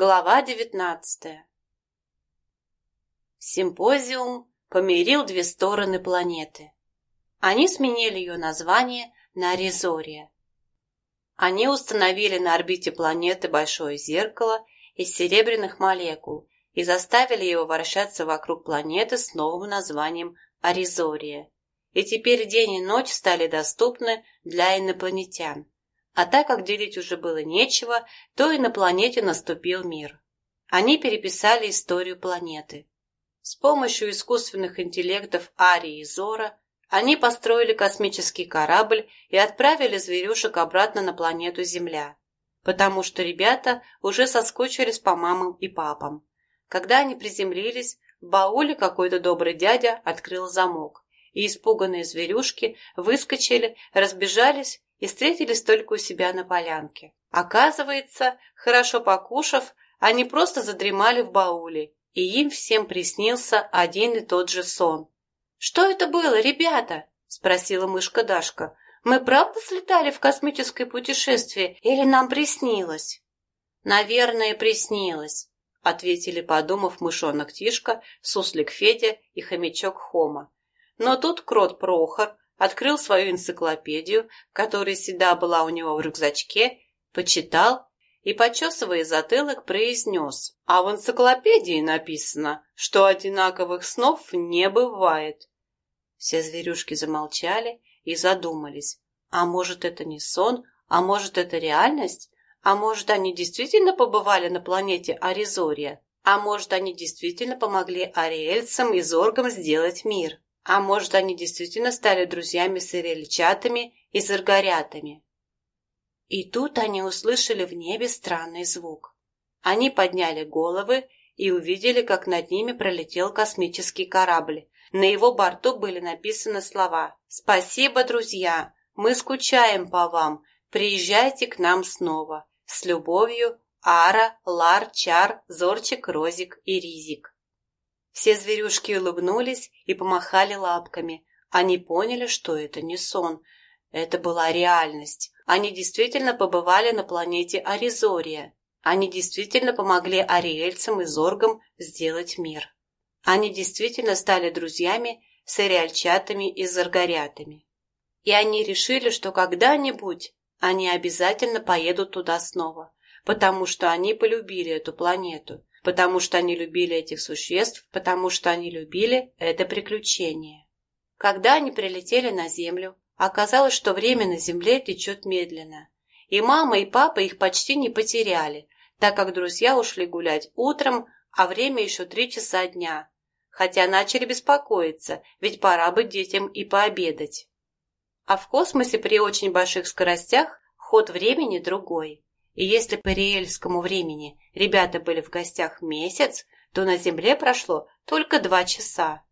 Глава девятнадцатая Симпозиум помирил две стороны планеты. Они сменили ее название на Аризория. Они установили на орбите планеты большое зеркало из серебряных молекул и заставили его вращаться вокруг планеты с новым названием Аризория. И теперь день и ночь стали доступны для инопланетян. А так как делить уже было нечего, то и на планете наступил мир. Они переписали историю планеты. С помощью искусственных интеллектов Арии и Зора они построили космический корабль и отправили зверюшек обратно на планету Земля, потому что ребята уже соскучились по мамам и папам. Когда они приземлились, в бауле какой-то добрый дядя открыл замок, и испуганные зверюшки выскочили, разбежались и встретились только у себя на полянке. Оказывается, хорошо покушав, они просто задремали в бауле, и им всем приснился один и тот же сон. «Что это было, ребята?» – спросила мышка Дашка. «Мы правда слетали в космическое путешествие или нам приснилось?» «Наверное, приснилось», – ответили, подумав, мышонок Тишка, суслик Федя и хомячок Хома. Но тут крот Прохор открыл свою энциклопедию, которая всегда была у него в рюкзачке, почитал и, почесывая затылок, произнес. А в энциклопедии написано, что одинаковых снов не бывает. Все зверюшки замолчали и задумались. А может, это не сон, а может, это реальность? А может, они действительно побывали на планете Аризория? А может, они действительно помогли ариэльцам и зоргам сделать мир? А может, они действительно стали друзьями с ирельчатами и заргорятами? И тут они услышали в небе странный звук. Они подняли головы и увидели, как над ними пролетел космический корабль. На его борту были написаны слова «Спасибо, друзья! Мы скучаем по вам! Приезжайте к нам снова! С любовью, Ара, Лар, Чар, Зорчик, Розик и Ризик!» Все зверюшки улыбнулись и помахали лапками. Они поняли, что это не сон. Это была реальность. Они действительно побывали на планете Аризория. Они действительно помогли ариэльцам и зоргам сделать мир. Они действительно стали друзьями с ариальчатами и заргорятами. И они решили, что когда-нибудь они обязательно поедут туда снова, потому что они полюбили эту планету, потому что они любили этих существ, потому что они любили это приключение. Когда они прилетели на Землю, оказалось, что время на Земле течет медленно. И мама, и папа их почти не потеряли, так как друзья ушли гулять утром, а время еще три часа дня. Хотя начали беспокоиться, ведь пора бы детям и пообедать. А в космосе при очень больших скоростях ход времени другой. И если по реэльскому времени ребята были в гостях месяц, то на Земле прошло только два часа.